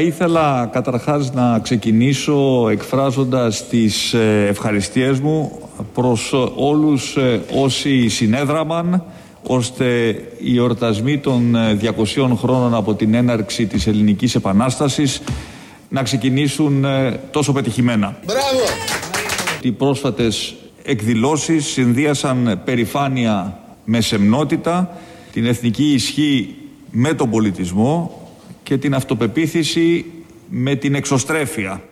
Θα ήθελα καταρχάς να ξεκινήσω εκφράζοντας τις ε, ευχαριστίες μου προς όλους ε, όσοι συνέδραμαν ώστε οι εορτασμοί των 200 χρόνων από την έναρξη της Ελληνικής Επανάστασης να ξεκινήσουν τόσο πετυχημένα. Μπράβο! Οι πρόσφατες εκδηλώσεις συνδύασαν περηφάνεια με σεμνότητα, την εθνική ισχύ με τον πολιτισμό και την αυτοπεποίθηση με την εξωστρέφεια.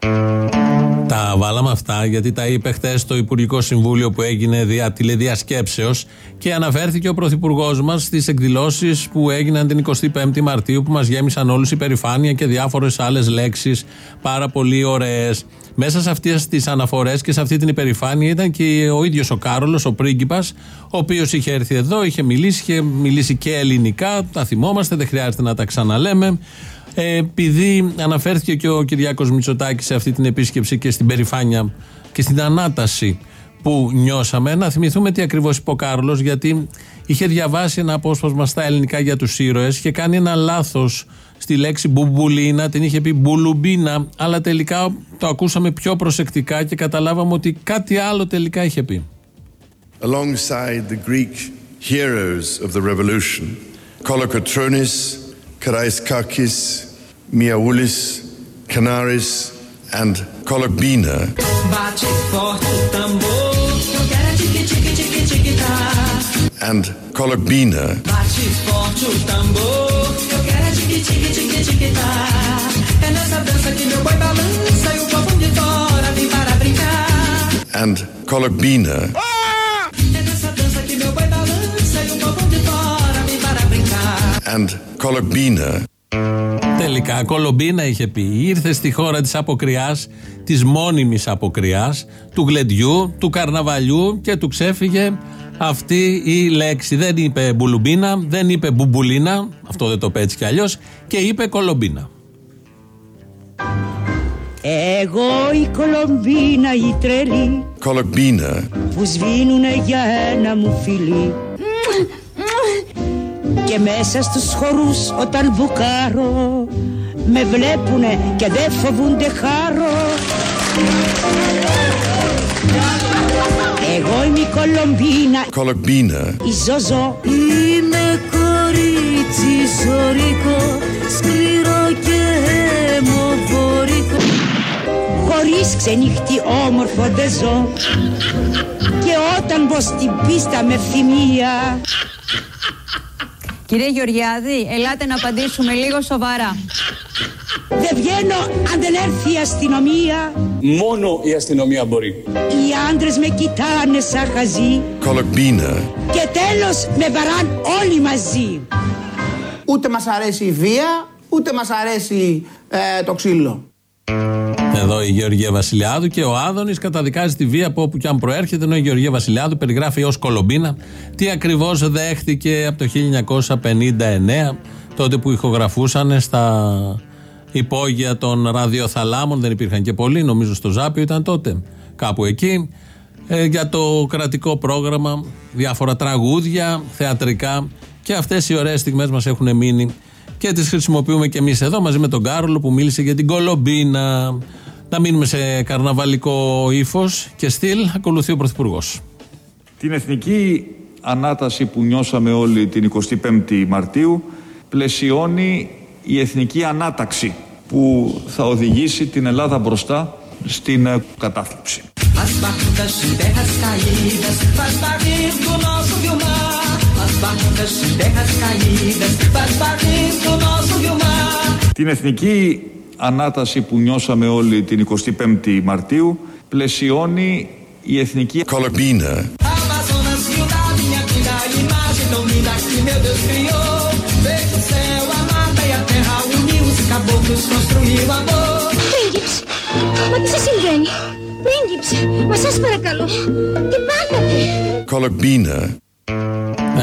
Τα βάλαμε αυτά γιατί τα είπε χθες στο Υπουργικό Συμβούλιο που έγινε δια τηλεδιασκέψεως και αναφέρθηκε ο Πρωθυπουργός μας στις εκδηλώσεις που έγιναν την 25η Μαρτίου που μας γέμισαν όλους υπερηφάνεια και διάφορες άλλες λέξεις πάρα πολύ ωραίες. Μέσα σε αυτές τις αναφορές και σε αυτή την υπερηφάνεια ήταν και ο ίδιος ο Κάρολος, ο πρίγκιπας, ο οποίος είχε έρθει εδώ, είχε μιλήσει, είχε μιλήσει και ελληνικά. Τα θυμόμαστε, δεν χρειάζεται να τα ξαναλέμε. Ε, επειδή αναφέρθηκε και ο Κυριάκος Μητσοτάκης σε αυτή την επίσκεψη και στην περηφάνεια και στην ανάταση που νιώσαμε, να θυμηθούμε τι ακριβώς είπε ο Κάρολο, γιατί είχε διαβάσει ένα απόσπασμα στα ελληνικά για τους ήρωες και κάνει ένα λάθος στη λέξη μπουμπουλίνα, την είχε πει μπουλουμπίνα, αλλά τελικά το ακούσαμε πιο προσεκτικά και καταλάβαμε ότι κάτι άλλο τελικά είχε πει. Alongside the Greek heroes of the revolution, Kolokotronis, Karaiskakis, Miaulis, Canaris and Colombina. Bate forte o tambor, eu quero é tique. Tá. And Colombina. Bate forte o tambor, eu quero é tique tique tique tá. É nessa dança que meu boi balança e o povo de fora vem para brincar. And Colombina. Ah! É nessa dança que meu boi balança e o povo de fora vem para brincar. And Colombina. Τελικά, Κολομπίνα είχε πει. Ήρθε στη χώρα της αποκριάς, της μόνιμης αποκριάς, του γλεντιού, του καρναβαλιού και του ξέφυγε αυτή η λέξη. Δεν είπε μπουλουμπίνα, δεν είπε μπουμπουλίνα, αυτό δεν το πέτσει κι αλλιώς, και είπε Κολομπίνα. Εγώ η Κολομπίνα η τρελή Κολομπίνα Που σβήνουνε για ένα μου φιλί Και μέσα στους χορούς όταν μπουκάρω Με βλέπουνε και δεν φοβούνται χάρο. Εγώ είμαι η Κολομπίνα. Κολομπίνα. Η Ζωζό Είμαι κορίτσι ζωρικό Σκληρό και αιμοβορικό. Χωρίς ξενύχτη όμορφο δεν ζω. Και όταν μπω στην πίστα με ευθυμία Κύριε Γεωργιάδη, ελάτε να απαντήσουμε λίγο σοβαρά. Δεν βγαίνω αν δεν έρθει η αστυνομία Μόνο η αστυνομία μπορεί. Οι άντρες με κοιτάνε σαν χαζί Κολομπίνα Και τέλος με βαράν όλοι μαζί Ούτε μας αρέσει η βία, ούτε μας αρέσει ε, το ξύλο. Εδώ η Γεωργία Βασιλιάδου και ο Άδωνης καταδικάζει τη βία από όπου και αν προέρχεται. Ενώ η Γεωργία Βασιλιάδου περιγράφει ως Κολομπίνα τι ακριβώς δέχτηκε από το 1959, τότε που ηχογραφούσαν στα υπόγεια των ραδιοθαλάμων. Δεν υπήρχαν και πολλοί, νομίζω στο Ζάπιο ήταν τότε, κάπου εκεί. Ε, για το κρατικό πρόγραμμα, διάφορα τραγούδια, θεατρικά και αυτές οι ωραίες στιγμές μας έχουν μείνει και τις χρησιμοποιούμε και εμείς εδώ μαζί με τον Κάρολο που μίλησε για την Κολομπίνα. Να μείνουμε σε καρναβαλικό ύφος και στυλ. Ακολουθεί ο Πρωθυπουργός. Την εθνική ανάταση που νιώσαμε όλοι την 25η Μαρτίου πλαισιώνει η εθνική ανάταξη που θα οδηγήσει την Ελλάδα μπροστά στην ε, κατάθλιψη. Την εθνική ανάταση που νιώσαμε όλοι την 25η Μαρτίου πλαισιώνει η εθνική Κολομπίνα. Πρίγκιψ, μα τι σας συμβαίνει; Πρίγκιψ, μα σας παρακαλώ Τι πάθατε Κολομπίνα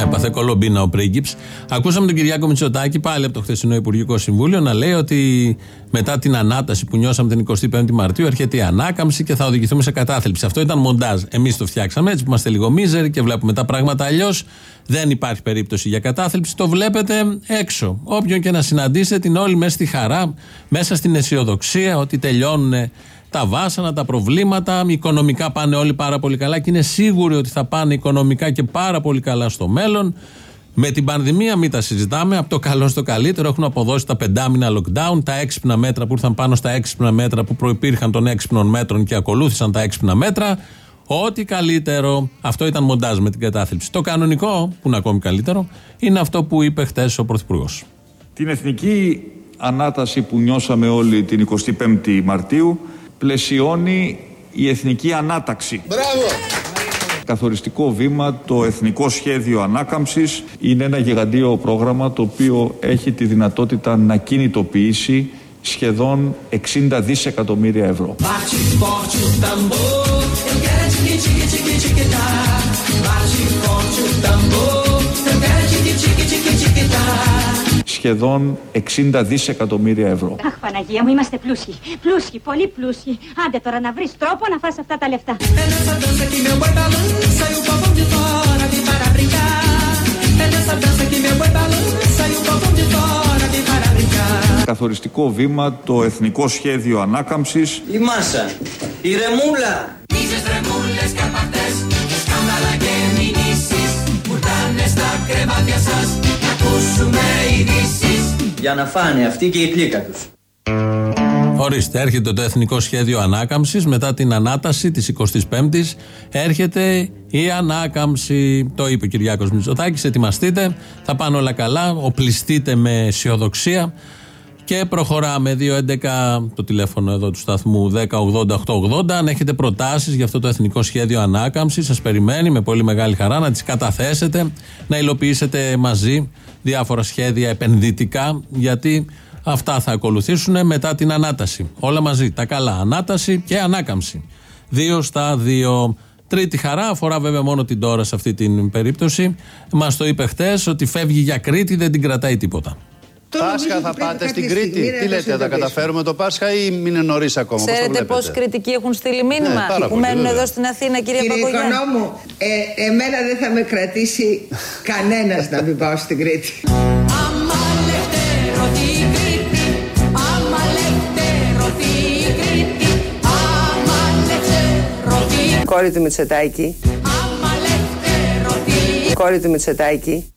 Έπαθε κολομπίνα ο πρίγκιψ. Ακούσαμε τον Κυριάκο Μητσοτάκη πάλι από το χθεσινό Υπουργικό Συμβούλιο να λέει ότι μετά την ανάταση που νιώσαμε την 25η Μαρτίου έρχεται η ανάκαμψη και θα οδηγηθούμε σε κατάθλιψη. Αυτό ήταν μοντάζ. Εμείς το φτιάξαμε έτσι που είμαστε λίγο μίζεροι και βλέπουμε τα πράγματα αλλιώς. Δεν υπάρχει περίπτωση για κατάθλιψη. Το βλέπετε έξω. Όποιον και να συναντήσετε, την όλη μέσα στη χαρά, μέσα στην αισιοδοξία ότι τελειώνουν τα βάσανα, τα προβλήματα. Οικονομικά πάνε όλοι πάρα πολύ καλά και είναι σίγουροι ότι θα πάνε οικονομικά και πάρα πολύ καλά στο μέλλον. Με την πανδημία μην τα συζητάμε. Από το καλό στο καλύτερο έχουν αποδώσει τα πεντάμινα lockdown, τα έξυπνα μέτρα που ήρθαν πάνω στα έξυπνα μέτρα που προπήρχαν των έξυπνων μέτρων και ακολούθησαν τα έξυπνα μέτρα. Ό,τι καλύτερο. Αυτό ήταν μοντάζ με την κατάθλιψη. Το κανονικό, που είναι ακόμη καλύτερο, είναι αυτό που είπε χτες ο Πρωθυπουργός. Την εθνική ανάταση που νιώσαμε όλοι την 25η Μαρτίου πλαισιώνει η εθνική ανάταξη. Μπράβο! Καθοριστικό βήμα το Εθνικό Σχέδιο Ανάκαμψης είναι ένα γιγαντίο πρόγραμμα το οποίο έχει τη δυνατότητα να κινητοποιήσει σχεδόν 60 δισεκατομμύρια ευρώ. Σχεδόν 60 δισεκατομμύρια ευρώ. Αχ, Παναγία μου, είμαστε πλούσιοι. Πλούσιοι, πολύ πλούσιοι. Άντε τώρα να βρεις τρόπο να φας αυτά τα λεφτά. Καθοριστικό βήμα το Εθνικό Σχέδιο Ανάκαμψης Η μάσα, η ρεμούλα. Για να φάνε αυτοί και η πλήκα τους. Ορίστε, έρχεται το Εθνικό Σχέδιο Ανάκαμψης. Μετά την ανάταση της 25η, έρχεται η ανάκαμψη. Το είπε ο Κυριάκος Μητσοτάκης. Ετοιμαστείτε, θα πάνε όλα καλά. Οπλιστείτε με αισιοδοξία. Και προχωράμε. 2.11 το τηλέφωνο εδώ του σταθμού 10.80.880. Αν έχετε προτάσεις για αυτό το Εθνικό Σχέδιο Ανάκαμψης, σας περιμένει με πολύ μεγάλη χαρά να τις καταθέσετε, να υλοποιήσετε μαζί διάφορα σχέδια επενδυτικά, γιατί αυτά θα ακολουθήσουν μετά την ανάταση. Όλα μαζί. Τα καλά. Ανάταση και ανάκαμψη. Δύο στα δύο. Τρίτη χαρά αφορά βέβαια μόνο την τώρα σε αυτή την περίπτωση. Μας το είπε χτες ότι φεύγει για Κρήτη, δεν την κρατάει τίποτα. Πάσχα θα πάτε στην Κρήτη. Τι λέτε, θα τα καταφέρουμε το Πάσχα ή είναι νωρίς ακόμα. πώς το Ξέρετε βλέπετε; πώ κριτικοί έχουν στείλει μήνυμα; Ναι, πάρα που πολύ, μένουν βέβαια. εδώ στην Αθήνα, κυρία Κύριε Παπαγιάννη. Οικονόμου, ε, εμένα δεν θα με κρατήσει κανένας να μην πάω στην Κρήτη. Κόρη του Μητσοτάκη. Κόρη του Μητσοτάκη.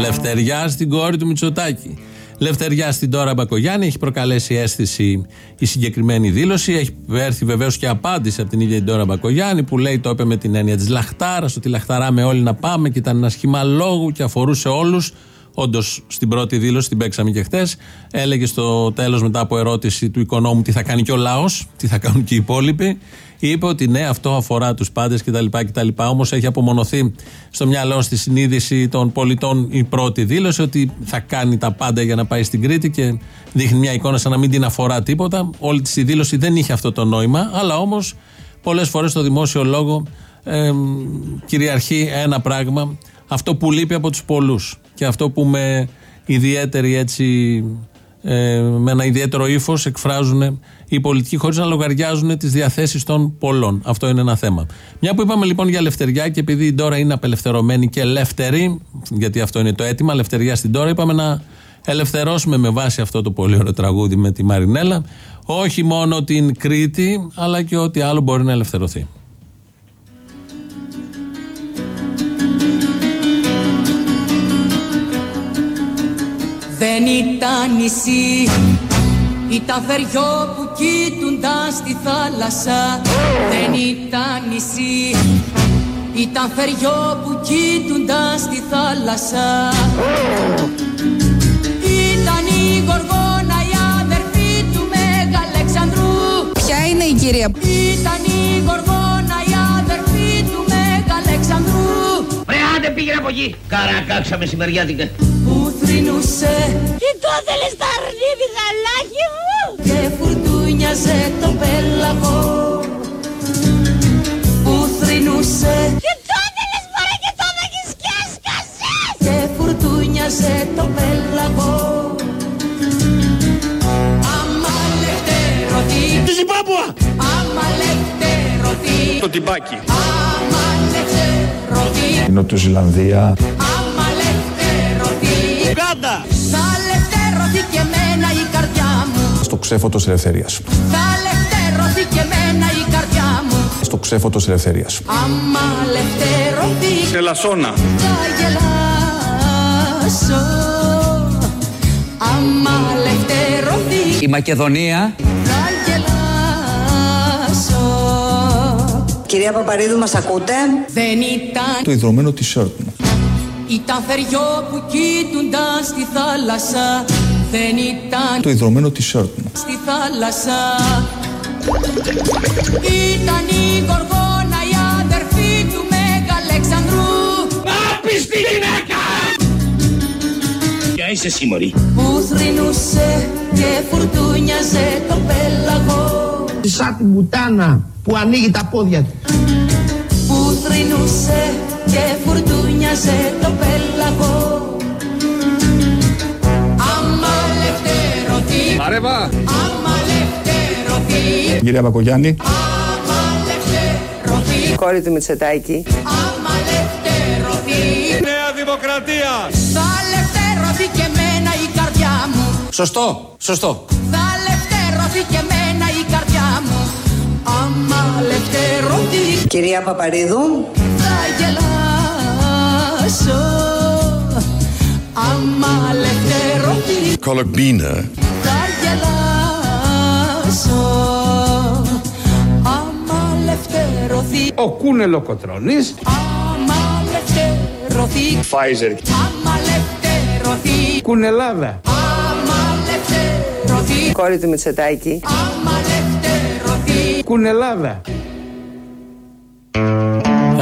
Λευτεριά στην κόρη του Μητσοτάκη. Λευτεριά στην τώρα Μπακογιάννη. Έχει προκαλέσει αίσθηση η συγκεκριμένη δήλωση. Έχει έρθει βεβαίως και απάντηση από την ίδια την τώρα Μπακογιάννη που λέει το είπε με την έννοια της λαχτάρα. Ότι λαχταράμε όλοι να πάμε και ήταν ένα σχήμα λόγου και αφορούσε όλους. Όντως στην πρώτη δήλωση, την παίξαμε και χθε, έλεγε στο τέλος μετά από ερώτηση του οικονόμου τι θα κάνει και ο λαός, τι θα κάνουν και οι υπόλοιποι. Είπε ότι ναι, αυτό αφορά τους πάντες κτλ. κτλ. Όμως έχει απομονωθεί στο μυαλό, στη συνείδηση των πολιτών η πρώτη δήλωση ότι θα κάνει τα πάντα για να πάει στην Κρήτη και δείχνει μια εικόνα σαν να μην την αφορά τίποτα. Όλη τη η δήλωση δεν είχε αυτό το νόημα, αλλά όμως πολλές φορές στο δημόσιο λόγο ε, κυριαρχεί ένα πράγμα, αυτό που λείπει από τους πολλούς και αυτό που με ιδιαίτερη έτσι ε, με ένα ιδιαίτερο ύφος εκφράζουν οι πολιτικοί χωρίς να λογαριάζουν τις διαθέσεις των πολλών. Αυτό είναι ένα θέμα. Μια που είπαμε λοιπόν για ελευθεριά και επειδή τώρα είναι απελευθερωμένη και ελεύθερη, γιατί αυτό είναι το αίτημα, ελευθεριά στην τώρα, είπαμε να ελευθερώσουμε με βάση αυτό το πολύ ωραίο τραγούδι με τη Μαρινέλα, όχι μόνο την Κρήτη, αλλά και ό,τι άλλο μπορεί να ελευθερωθεί. Δεν ήταν νησί. Ήταν θεριό που κοίτουνταν στη θάλασσα. Δεν ήταν νησί. Ήταν θεριό που κοίτουνταν στη θάλασσα. Ήταν η Γοργόνα η αδερφή του Μεγαλεξανδρού Ποια είναι η κυρία; Ήταν η Γοργόνα δεν πήγαινε από εκεί. Καρακάξα μεσημεριάτικα. Που θρυνούσε Τι το θέλες τα αρνίδι γαλάκι μου! Και φουρτούνιαζε το πέλαγο. Που θρυνούσε Τι το θέλες παρά και το δέχεις και έσκασες Και φουρτούνιαζε το πέλαγο. Αμαλευτερωτή Τι ζυπάπουα Αμαλευτερωτή Το τυμπάκι. Η Νοτιοζηλανδία. Κάντα! Θα ελευθερωθεί και εμένα η καρδιά μου. Στο ξέφωτος ελευθερίας. Θα ελευθερωθεί και εμένα η καρδιά μου. Στο ξέφωτος ελευθερίας. Άμα ελευθερωθεί Σε λασόνα. θα γελάσω. Άμα ελευθερωθεί Η Μακεδονία Κυρία Παπαρίδου, μας ακούτε; Δεν ήταν, Το ιδρωμένο t-shirt μου. ήταν θεριό που κοίτουνταν στη θάλασσα. Δεν ήταν Το ιδρωμένο t-shirt μου. στη θάλασσα Ήταν η Γοργόνα η αδερφή του Μέγα Αλεξανδρού Άπιστη γυναίκα! Ποια είσαι εσύ μωρή. που θρυνούσε και φουρτούνιαζε το πέλαγο Σαν την πουτάνα που ανοίγει τα πόδια του. που θρυνούσε και φουρτούνιαζε το πέλαγο Άμα ελευθερωθεί, Παρέβα. άμα ελευθερωθεί, Κυρία Μπακογιάννη. άμα ελευθερωθεί, Κόρη του Μητσοτάκη. άμα ελευθερωθεί Νέα Δημοκρατία. Θα ελευθερωθεί και εμένα η καρδιά μου Σωστό, σωστό Θα ελευθερωθεί και εμένα η καρδιά μου Άμα ελευθερωθεί Κυρία Παπαρίδου, θα γελάσω Άμα ελευθερωθεί Κολοκμπίνα. θα γελάσω Άμα ελευθερωθεί Ο Κούνελο Κοτρώνης. Άμα ελευθερωθεί Φάιζερ. Άμα ελευθερωθεί Κουνελάδα. Άμα ελευθερωθεί κόρη του Μητσοτάκη. Άμα ελευθερωθεί Κουνελάδα.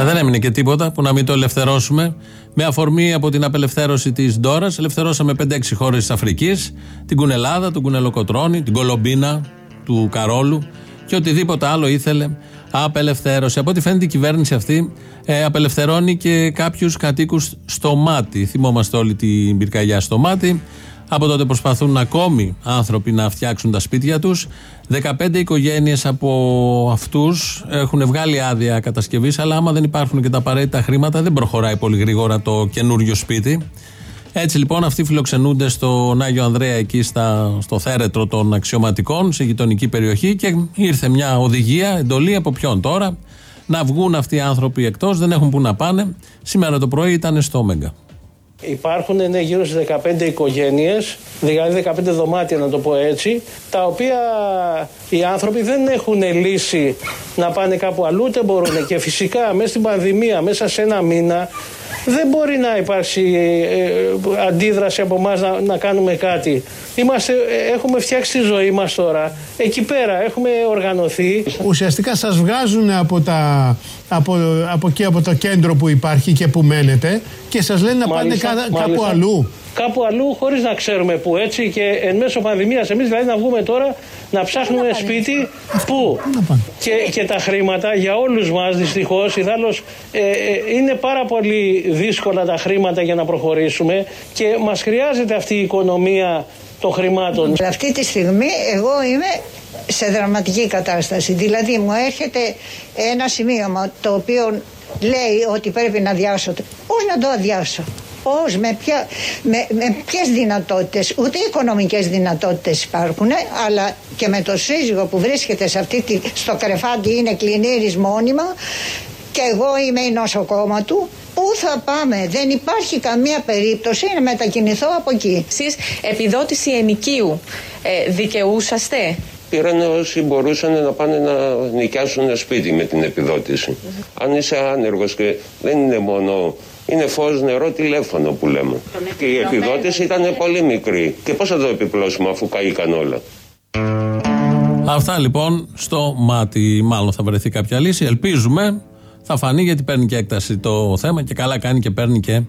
Ε, δεν έμεινε και τίποτα που να μην το ελευθερώσουμε. Με αφορμή από την απελευθέρωση της Ντόρας, ελευθερώσαμε 5-6 χώρες της Αφρικής, την Κουνελάδα, τον Κουνελοκοτρόνη, την Κολομπίνα του Καρόλου και οτιδήποτε άλλο ήθελε απελευθέρωση. Από ό,τι φαίνεται η κυβέρνηση αυτή ε, απελευθερώνει και κάποιους κατοίκους στο μάτι. Θυμόμαστε όλη την πυρκαγιά στο μάτι. Από τότε προσπαθούν ακόμη άνθρωποι να φτιάξουν τα σπίτια τους. 15 οικογένειες από αυτούς έχουν βγάλει άδεια κατασκευής, αλλά άμα δεν υπάρχουν και τα απαραίτητα χρήματα, δεν προχωράει πολύ γρήγορα το καινούριο σπίτι. Έτσι λοιπόν αυτοί φιλοξενούνται στον Άγιο Ανδρέα εκεί στα, στο θέρετρο των αξιωματικών σε γειτονική περιοχή και ήρθε μια οδηγία, εντολή από ποιον τώρα να βγουν αυτοί οι άνθρωποι εκτός, δεν έχουν που να πάνε. Σήμερα το πρωί ήταν στο Μέγκα. Υπάρχουν ναι, γύρω στις 15 οικογένειες, δηλαδή 15 δωμάτια να το πω έτσι, τα οποία οι άνθρωποι δεν έχουν λύση να πάνε κάπου αλλού, ούτε μπορούν. Και φυσικά μέσα στην πανδημία, μέσα σε ένα μήνα, δεν μπορεί να υπάρξει ε, αντίδραση από εμάς να, να κάνουμε κάτι. Είμαστε, ε, έχουμε φτιάξει τη ζωή μας τώρα. Εκεί πέρα έχουμε οργανωθεί. Ουσιαστικά σας βγάζουν από, τα, από, από εκεί από το κέντρο που υπάρχει και που μένετε και σας λένε να Μάλιστα, πάνε κα- κάπου μάλιστα. αλλού. Κάπου αλλού χωρίς να ξέρουμε πού έτσι και εν μέσω πανδημίας εμείς δηλαδή να βγούμε τώρα να ψάχνουμε σπίτι πού; και, και τα χρήματα για όλους μας δυστυχώς ιδάλλως ε, ε, είναι πάρα πολύ δύσκολα τα χρήματα για να προχωρήσουμε και μας χρειάζεται αυτή η οικονομία των χρημάτων. Αυτή τη στιγμή εγώ είμαι σε δραματική κατάσταση. Δηλαδή μου έρχεται ένα σημείωμα το οποίο λέει ότι πρέπει να αδειάσω. Πώς να το αδειάσω; Πώς, με, ποια, με, με ποιες δυνατότητες, ούτε οικονομικές δυνατότητες υπάρχουν, αλλά και με το σύζυγο που βρίσκεται σε αυτή τη, στο κρεφάτι είναι κλινήρης μόνιμα και εγώ είμαι η νοσοκόμα του, Πού θα πάμε, δεν υπάρχει καμία περίπτωση να μετακινηθώ από εκεί. Εσείς επιδότηση ενοικίου ε, δικαιούσαστε; Πήραν όσοι μπορούσαν να πάνε να νοικιάσουν ένα σπίτι με την επιδότηση. Αν είσαι άνεργος και δεν είναι μόνο είναι φως, νερό, τηλέφωνο που λέμε. Και η επιδότηση ήταν πολύ μικρή. Και πώς θα το επιπλώσουμε αφού καήκαν όλα; Αυτά λοιπόν στο μάτι. Μάλλον θα βρεθεί κάποια λύση. Ελπίζουμε. Θα φανεί γιατί παίρνει και έκταση το θέμα και καλά κάνει και παίρνει και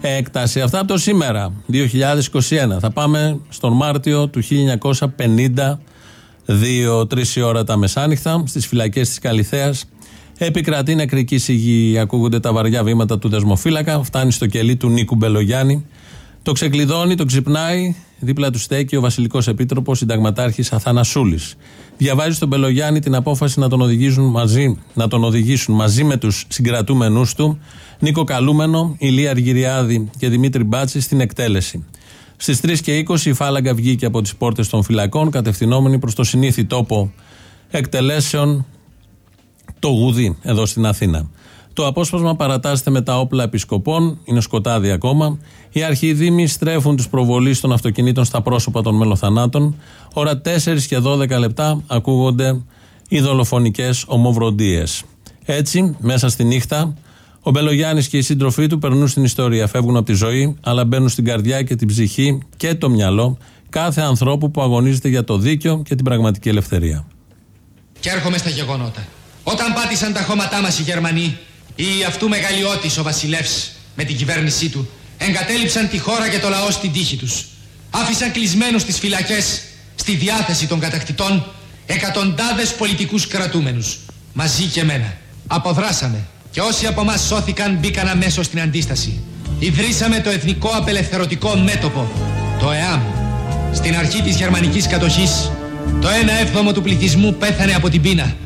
έκταση. Αυτά από το σήμερα, 2021. Θα πάμε στον Μάρτιο του 1952, τρεις η ώρα τα μεσάνυχτα, στις φυλακές της Καλιθέας. Επικρατεί νεκρική σιγή, ακούγονται τα βαριά βήματα του δεσμοφύλακα, φτάνει στο κελί του Νίκου Μπελογιάννη, Το ξεκλειδώνει, το ξυπνάει, δίπλα του στέκει ο Βασιλικός Επίτροπος Συνταγματάρχης Αθανασούλης. Διαβάζει στον Πελογιάννη την απόφαση να τον οδηγήσουν μαζί, να τον οδηγήσουν μαζί με τους συγκρατούμενου του, Νίκο Καλούμενο, Ηλία Αργυριάδη και Δημήτρη Μπάτσης, στην εκτέλεση. Στις 3 και 20 η φάλαγγα βγήκε από τις πόρτες των φυλακών, κατευθυνόμενη προς το συνήθι τόπο εκτελέσεων, το Γουδί, εδώ στην Αθήνα. Το απόσπασμα παρατάσσεται με τα όπλα επισκοπών, είναι σκοτάδι ακόμα. Οι αρχιδήμοι στρέφουν του προβολείς των αυτοκινήτων στα πρόσωπα των μελοθανάτων. Ώρα 4 και 12 λεπτά ακούγονται οι δολοφονικές ομοβροντίες. Έτσι, μέσα στη νύχτα, ο Μπελογιάννης και οι σύντροφοί του περνούν στην ιστορία. Φεύγουν από τη ζωή, αλλά μπαίνουν στην καρδιά και την ψυχή και το μυαλό κάθε ανθρώπου που αγωνίζεται για το δίκαιο και την πραγματική ελευθερία. Και έρχομαι στα γεγονότα. Όταν πάτησαν τα χώματά μας οι Γερμανοί, ή αυτού μεγαλειώτης ο βασιλεύς με την κυβέρνησή του, εγκατέλειψαν τη χώρα και το λαό στην τύχη τους. Άφησαν κλεισμένους στις φυλακές, στη διάθεση των κατακτητών, εκατοντάδες πολιτικούς κρατούμενους. Μαζί και εμένα. Αποδράσαμε. Και όσοι από μας σώθηκαν μπήκαν αμέσως στην αντίσταση. Ιδρύσαμε το Εθνικό Απελευθερωτικό Μέτωπο, το ΕΑΜ. Στην αρχή της γερμανικής κατοχής, το 1 έβδομο του πληθυσμού πέθανε από την πείνα.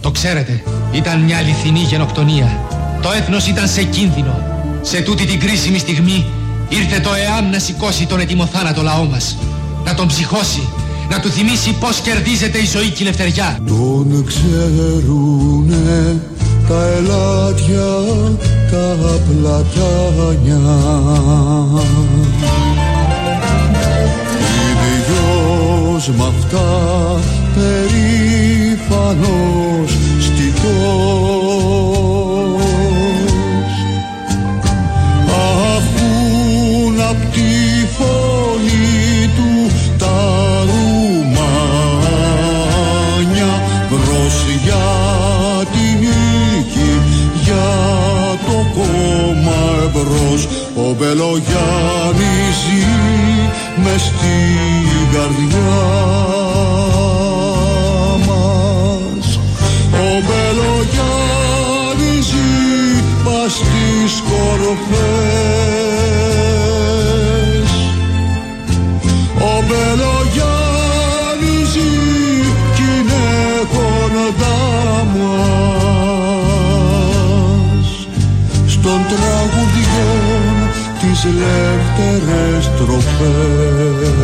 Το ξέρετε, ήταν μια αληθινή γενοκτονία. Το έθνος ήταν σε κίνδυνο. Σε τούτη την κρίσιμη στιγμή ήρθε το ΕΑΜ να σηκώσει τον ετοιμοθάνατο λαό μας. Να τον ψυχώσει, να του θυμίσει πώς κερδίζεται η ζωή και η ελευθεριά. Τον ξέρουνε τα ελάτια, τα πλατάνια. Ίδιος μ' αυτά περήφανος στιτός Αχούν απ' τη φωνή του τα ρουμάνια μπρος για τη νίκη, για το κόμμα εμπρός ο Μπελογιάννης ζει μες στην καρδιά λεύτερες τροφές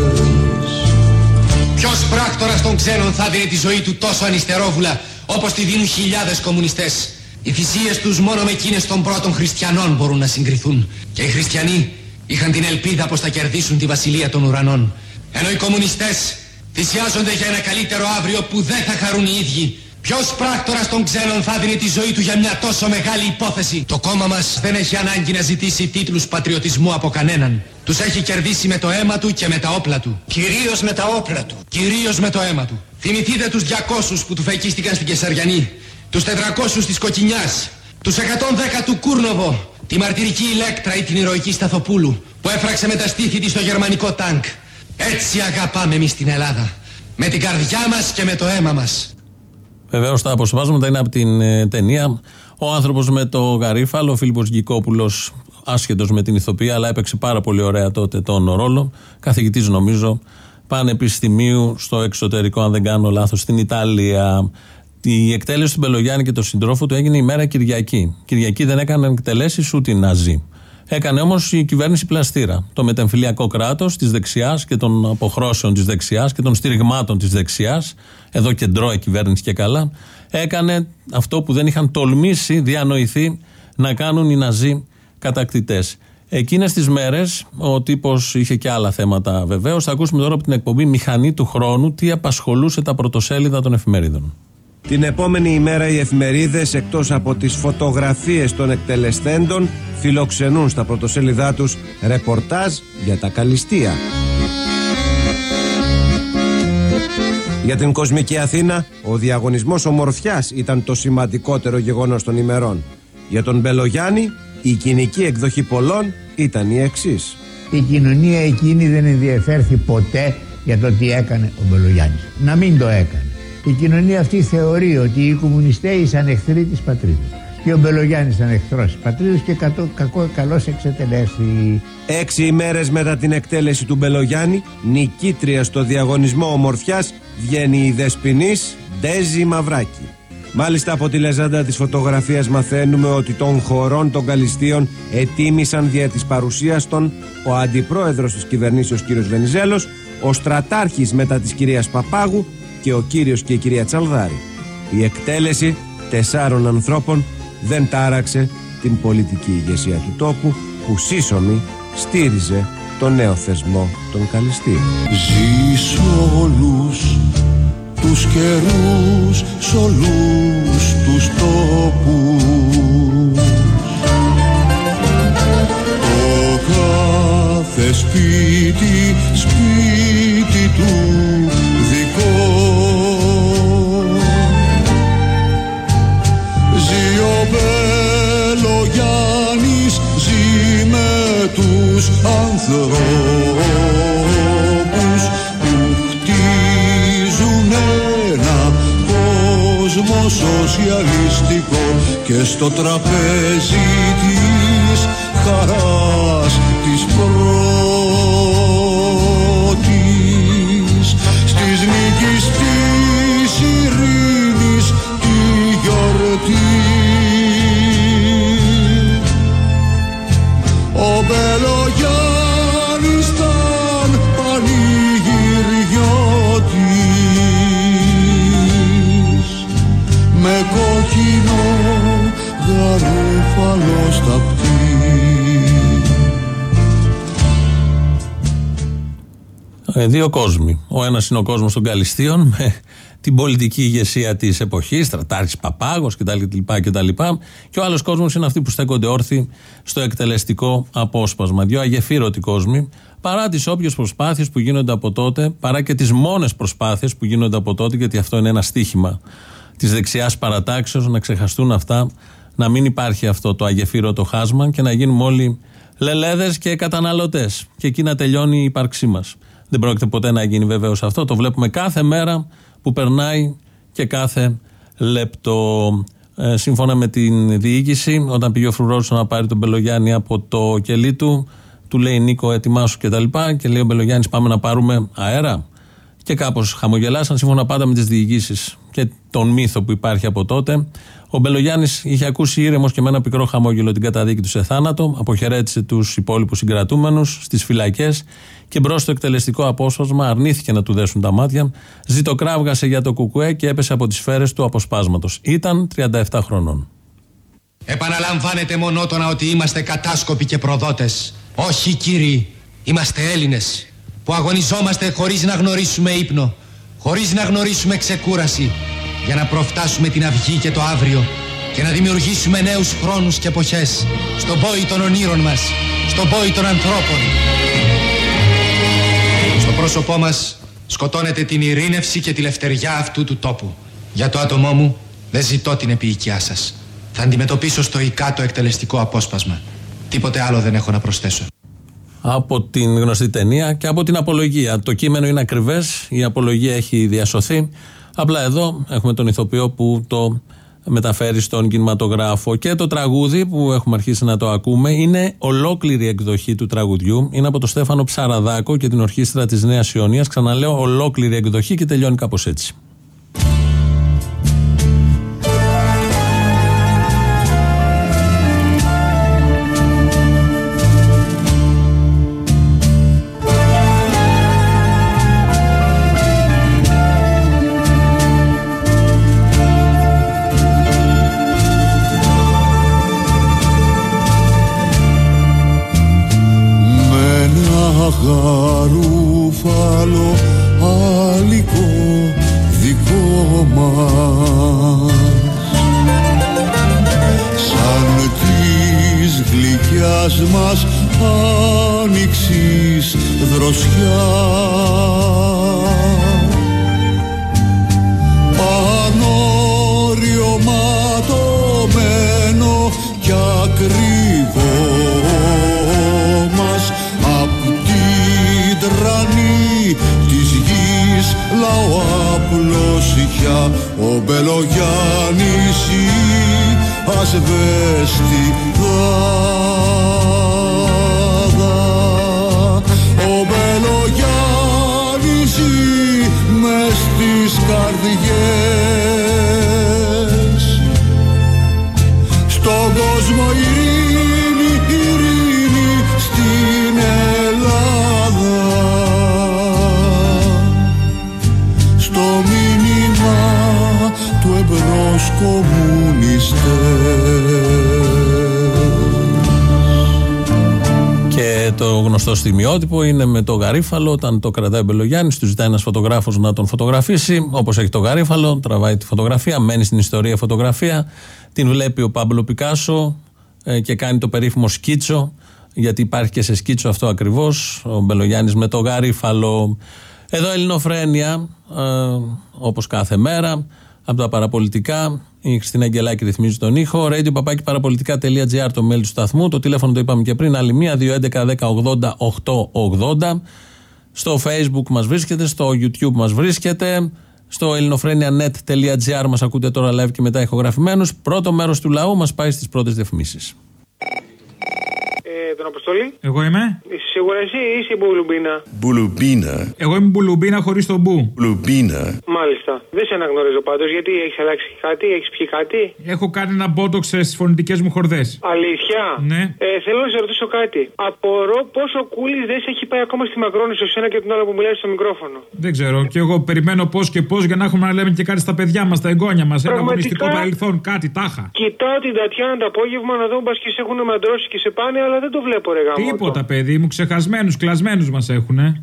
Ποιος πράκτορας των ξένων θα δίνει τη ζωή του τόσο ανιστερόβουλα όπως τη δίνουν χιλιάδες κομμουνιστές; Οι θυσίες τους μόνο με εκείνες των πρώτων χριστιανών μπορούν να συγκριθούν. Και οι χριστιανοί είχαν την ελπίδα πως θα κερδίσουν τη βασιλεία των ουρανών. Ενώ οι κομμουνιστές θυσιάζονται για ένα καλύτερο αύριο που δεν θα χαρούν οι ίδιοι. Ποιος πράκτορας των ξένων θα δίνει τη ζωή του για μια τόσο μεγάλη υπόθεση; Το κόμμα μας δεν έχει ανάγκη να ζητήσει τίτλους πατριωτισμού από κανέναν. Τους έχει κερδίσει με το αίμα του και με τα όπλα του. Κυρίως με τα όπλα του. Κυρίως με το αίμα του. Θυμηθείτε τους 200 που του φεκίστηκαν στην Κεσαριανή. Τους 400 της Κοκκινιάς. Τους 110 του Κούρνοβο. Τη μαρτυρική Ηλέκτρα ή την ηρωική Σταθοπούλου που έφραξε με τα στήθη της στο γερμανικό τάγκ. Έτσι αγαπάμε εμείς την Ελλάδα. Με την καρδιά μας και με το αίμα μας. Βεβαίως τα αποσπάσματα είναι από την ε, ταινία. Ο άνθρωπος με το γαρίφαλο, ο Φίλιππος Γκικόπουλος, άσχετος με την ηθοποιία, αλλά έπαιξε πάρα πολύ ωραία τότε τον ρόλο. Καθηγητής, νομίζω, πανεπιστημίου στο εξωτερικό, αν δεν κάνω λάθος, στην Ιταλία. Η εκτέλεση του Μπελογιάννη και του συντρόφου του έγινε η μέρα Κυριακή. Κυριακή δεν έκαναν εκτελέσεις ούτε οι Ναζί. Έκανε όμως η κυβέρνηση πλαστήρα. Το μετεμφυλιακό κράτος της δεξιάς και των αποχρώσεων της δεξιάς και των στηριγμάτων της δεξιάς, εδώ κεντρό η κυβέρνηση και καλά, έκανε αυτό που δεν είχαν τολμήσει, διανοηθεί να κάνουν οι Ναζί κατακτητές. Εκείνες τις μέρες ο τύπος είχε και άλλα θέματα βεβαίως. Θα ακούσουμε τώρα από την εκπομπή Μηχανή του Χρόνου τι απασχολούσε τα πρωτοσέλιδα των εφημερίδων. Την επόμενη ημέρα οι εφημερίδες εκτός από τις φωτογραφίες των εκτελεσθέντων φιλοξενούν στα πρωτοσέλιδά τους ρεπορτάζ για τα καλυστία. Για την κοσμική Αθήνα, ο διαγωνισμός ομορφιάς ήταν το σημαντικότερο γεγονός των ημερών. Για τον Μπελογιάννη, η κοινική εκδοχή πολλών ήταν η εξής. Η κοινωνία εκείνη δεν ενδιαφέρθη ποτέ για το τι έκανε ο Μπελογιάννης. Να μην το έκανε. Η κοινωνία αυτή θεωρεί ότι οι κομμουνιστές ήσαν εχθροί της πατρίδας. Και ο Μπελογιάννης ήταν εχθρός της πατρίδας και κατώ, κακό, καλώς εξετελέστη. Έξι ημέρες μετά την εκτέλεση του Μπελογιάννη, νικήτρια στο διαγωνισμό ομορφιάς, βγαίνει η Δεσποινής Ντέζη Μαυράκη. Μάλιστα από τη λεζάντα της φωτογραφίας μαθαίνουμε ότι των χωρών των Καλιστίων ετοίμησαν δια της παρουσίας των ο αντιπρόεδρος της κυβερνήσεως κ. Βενιζέλος, ο στρατάρχης μετά της κυρίας Παπάγου και ο κύριος και η κυρία Τσαλδάρη. Η εκτέλεση τεσσάρων ανθρώπων δεν τάραξε την πολιτική ηγεσία του τόπου που σύσσωμη στήριζε τον νέο θεσμό των Καλιστίων. Ζεις όλους τους καιρούς σ' όλους τους τόπους Το κάθε σπίτι, σπίτι του τους ανθρώπους που χτίζουν ένα κόσμο σοσιαλιστικό και στο τραπέζι της χαράς Ε, δύο κόσμοι. Ο ένας είναι ο κόσμος των Καλιστίων με την πολιτική ηγεσία της εποχής, στρατάρχης Παπάγος κτλ. κτλ. Και ο άλλος κόσμος είναι αυτοί που στέκονται όρθιοι στο εκτελεστικό απόσπασμα. Δύο αγεφύρωτοι κόσμοι, παρά τις όποιες προσπάθειες που γίνονται από τότε, παρά και τις μόνες προσπάθειες που γίνονται από τότε, γιατί αυτό είναι ένα στίχημα της δεξιάς παρατάξεως, να ξεχαστούν αυτά, να μην υπάρχει αυτό το αγεφύρωτο χάσμα και να γίνουμε όλοι λελέδες και καταναλωτές. Και εκεί να τελειώνει η ύπαρξή μας. Δεν πρόκειται ποτέ να γίνει βεβαίως αυτό. Το βλέπουμε κάθε μέρα που περνάει και κάθε λεπτό. Ε, σύμφωνα με την διοίκηση, όταν πήγε ο Φρουρότσο να πάρει τον Μπελογιάννη από το κελί του, του λέει Νίκο, ετοιμάσου και τα λοιπά. Και λέει ο Μπελογιάννης, πάμε να πάρουμε αέρα. Και κάπως χαμογελάσαν σύμφωνα πάντα με τις διοικήσεις και τον μύθο που υπάρχει από τότε. Ο Μπελογιάννης είχε ακούσει ήρεμος και με ένα πικρό χαμόγελο την καταδίκη του σε θάνατο. Αποχαιρέτησε τους υπόλοιπους συγκρατούμενους στις φυλακές και μπρος στο εκτελεστικό απόσπασμα αρνήθηκε να του δέσουν τα μάτια. Ζητοκράβγασε για το κουκουέ και έπεσε από τις σφαίρες του αποσπάσματος. Ήταν 37 χρονών. Επαναλαμβάνεται μονότονα ότι είμαστε κατάσκοποι και προδότες. Όχι κύριοι, είμαστε Έλληνες που αγωνιζόμαστε χωρίς να γνωρίσουμε ύπνο, χωρίς να γνωρίσουμε ξεκούραση για να προφτάσουμε την αυγή και το αύριο και να δημιουργήσουμε νέους χρόνους και εποχές στον πόη των ονείρων μας, στον πόη των ανθρώπων. Στο πρόσωπό μας σκοτώνετε την ειρήνευση και τη λευτεριά αυτού του τόπου. Για το άτομό μου δεν ζητώ την επίοικιά σας. Θα αντιμετωπίσω στοικά το εκτελεστικό απόσπασμα. Τίποτε άλλο δεν έχω να προσθέσω. Από την γνωστή ταινία και από την απολογία. Το κείμενο είναι ακριβές, η απολογία έχει διασωθεί. Απλά εδώ έχουμε τον ηθοποιό που το μεταφέρει στον κινηματογράφο. Και το τραγούδι που έχουμε αρχίσει να το ακούμε είναι ολόκληρη εκδοχή του τραγουδιού. Είναι από τον Στέφανο Ψαραδάκο και την ορχήστρα της Νέας Ιωνίας. Ξαναλέω, ολόκληρη εκδοχή και τελειώνει κάπως έτσι. Γαρούφαλο άλικο δικό μας. Σαν της γλυκιάς μας άνοιξης δροσιάς λαό απλός είχια ο Μπελογιάννης ή ασβεστιδάδα Ο Μπελογιάννης ζει μες στις καρδιές γνωστό στιγμιότυπο είναι με το γαρίφαλο. Όταν το κρατάει ο Μπελογιάννης, του ζητάει ένας φωτογράφος να τον φωτογραφίσει. Όπως έχει το γαρίφαλο, τραβάει τη φωτογραφία, μένει στην ιστορία φωτογραφία. Την βλέπει ο Πάμπλο Πικάσο ε, και κάνει το περίφημο σκίτσο. Γιατί υπάρχει και σε σκίτσο αυτό ακριβώς. Ο Μπελογιάννης με το γαρίφαλο. Εδώ Ελληνοφρένια, ε, όπως κάθε μέρα, από τα παραπολιτικά. Η Χριστίνα Αγγελάκη ρυθμίζει τον ήχο. Radio παραπολιτικά.gr το mail του σταθμού. Το τηλέφωνο το είπαμε και πριν. Άλλη μία, 211-1080-880. Στο facebook μας βρίσκεται, στο youtube μας βρίσκεται. Στο ελληνοφρένια.net.gr μας ακούτε τώρα live και μετά ηχογραφημένους. Πρώτο μέρος του λαού μας πάει στις πρώτες διαφημίσεις. Ε, τον Αποστολή. Εγώ είμαι. Είσαι σίγουρα εσύ ή είσαι η Μπουλουμπίνα; Μπουλουμπίνα. Εγώ είμαι μπουλουμπίνα χωρίς τον μπου. Μπουλουμπίνα. Μάλιστα. Δεν σε αναγνωρίζω πάντως γιατί έχεις αλλάξει κάτι, έχεις πιει κάτι. Έχω κάνει ένα μπότοξ στις φωνητικές μου χορδές. Αλήθεια; Ναι. Ε, θέλω να σε ρωτήσω κάτι. Απορώ πόσο κούλη δεν σε έχει πάει ακόμα στη Μακρόνη σε σένα και τον άλλο που μιλάει στο μικρόφωνο. Δεν ξέρω. Και εγώ περιμένω πώς και πώς για να έχουμε να λέμε και κάτι στα παιδιά μας, στα εγγόνια μας. Ένα Πραγματικά. αγωνιστικό παρελθόν, κάτι, τάχα. Κοιτάω την Τατιάνα το απόγευμα να δω μπας και σε έχουν μαντρώσει και σε πάνε, αλλά δεν το βλέπω ρε γάμο. Τίποτα, παιδί μου, ξεχασμένους, κλασμένους μας έχουνε.